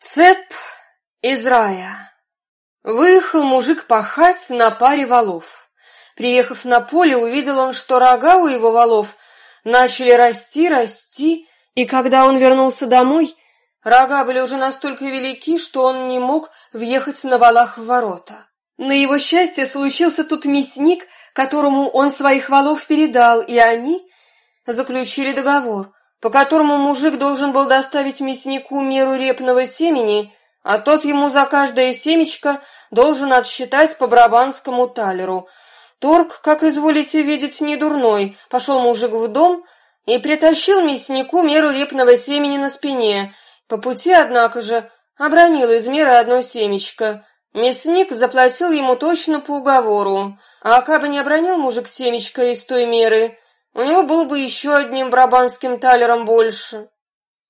Цеп из рая. Выехал мужик пахать на паре валов. Приехав на поле, увидел он, что рога у его валов начали расти, расти, и когда он вернулся домой, рога были уже настолько велики, что он не мог въехать на валах в ворота. На его счастье случился тут мясник, которому он своих валов передал, и они заключили договор по которому мужик должен был доставить мяснику меру репного семени, а тот ему за каждое семечко должен отсчитать по брабанскому талеру. Торг, как изволите видеть, не дурной. Пошел мужик в дом и притащил мяснику меру репного семени на спине. По пути, однако же, обронил из меры одно семечко. Мясник заплатил ему точно по уговору, а кабы не обронил мужик семечко из той меры, у него было бы еще одним брабанским талером больше.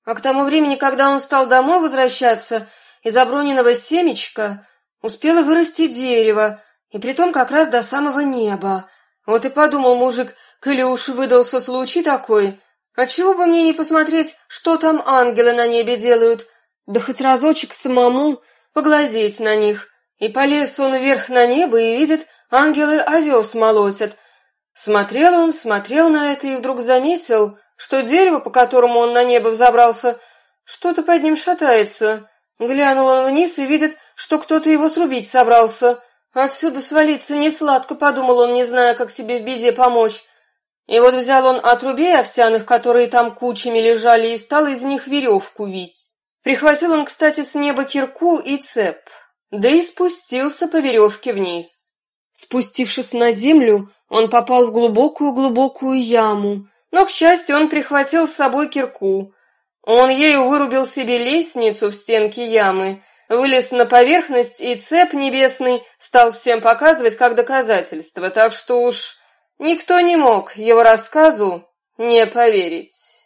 А к тому времени, когда он стал домой возвращаться, из оброненного семечка успело вырасти дерево, и притом как раз до самого неба. Вот и подумал мужик, коли выдался случай такой, отчего бы мне не посмотреть, что там ангелы на небе делают, да хоть разочек самому поглазеть на них. И полез он вверх на небо и видит, ангелы овес молотят — Смотрел он, смотрел на это и вдруг заметил, что дерево, по которому он на небо взобрался, что-то под ним шатается. Глянул он вниз и видит, что кто-то его срубить собрался. Отсюда свалиться не сладко, подумал он, не зная, как себе в беде помочь. И вот взял он отрубей овсяных, которые там кучами лежали, и стал из них веревку вить. Прихватил он, кстати, с неба кирку и цеп, да и спустился по веревке вниз. Спустившись на землю, он попал в глубокую-глубокую яму, но, к счастью, он прихватил с собой кирку. Он ею вырубил себе лестницу в стенке ямы, вылез на поверхность, и цеп небесный стал всем показывать как доказательство, так что уж никто не мог его рассказу не поверить.